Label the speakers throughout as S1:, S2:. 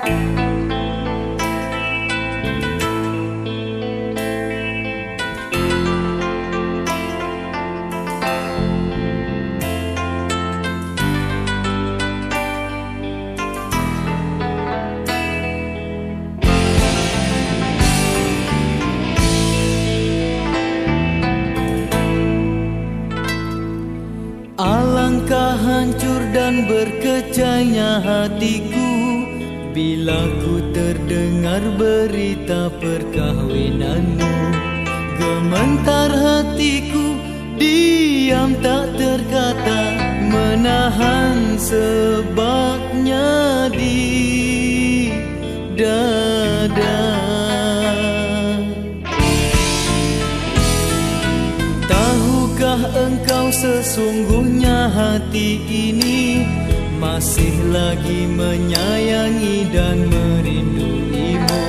S1: Alangkah hancur dan berkecainya hatiku Bila ku terdengar berita perkahwinanmu Gementar hatiku diam tak terkata Menahan sebabnya di dada. Tahukah engkau sesungguhnya hati ini Masih lagi menyayangi dan merinduimu.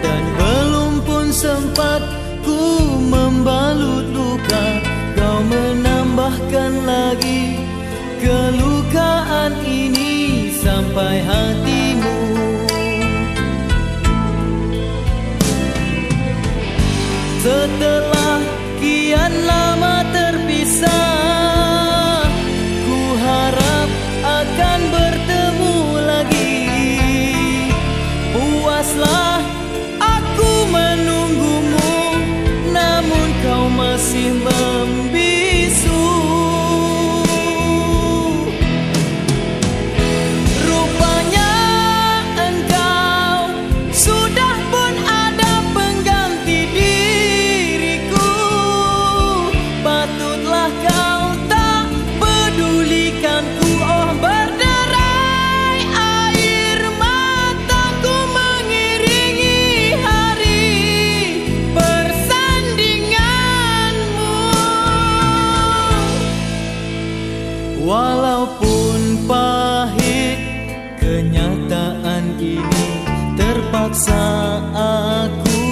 S1: Dan belum pun sempat ku membalut luka Kau menambahkan lagi kelukaan ini sampai hatimu. Setelah kian lama terpisah kenyataan ini terpaksa aku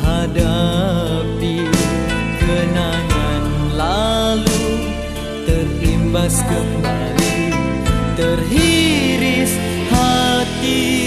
S1: hadapi. Kenangan lalu terimbas kembali terhiris hatiku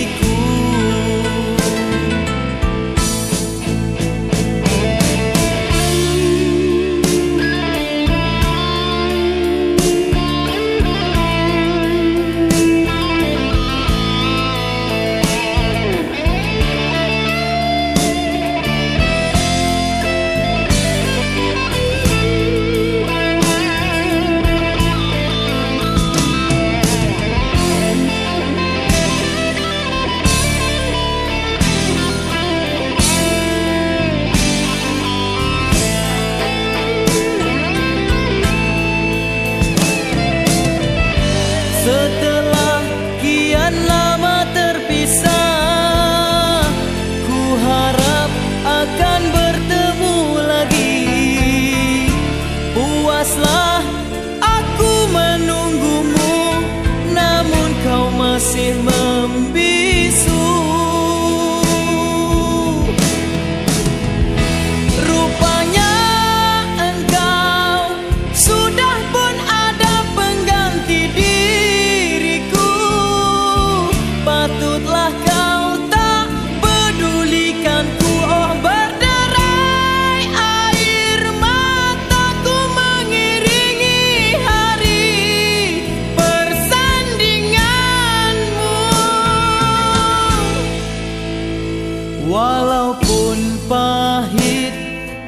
S1: Walaupun pahit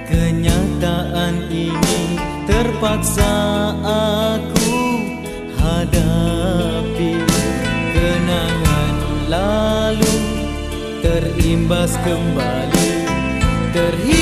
S1: kenyataan ini terpaksa aku hadapi. Kenangan lalu terimbas kembali terhias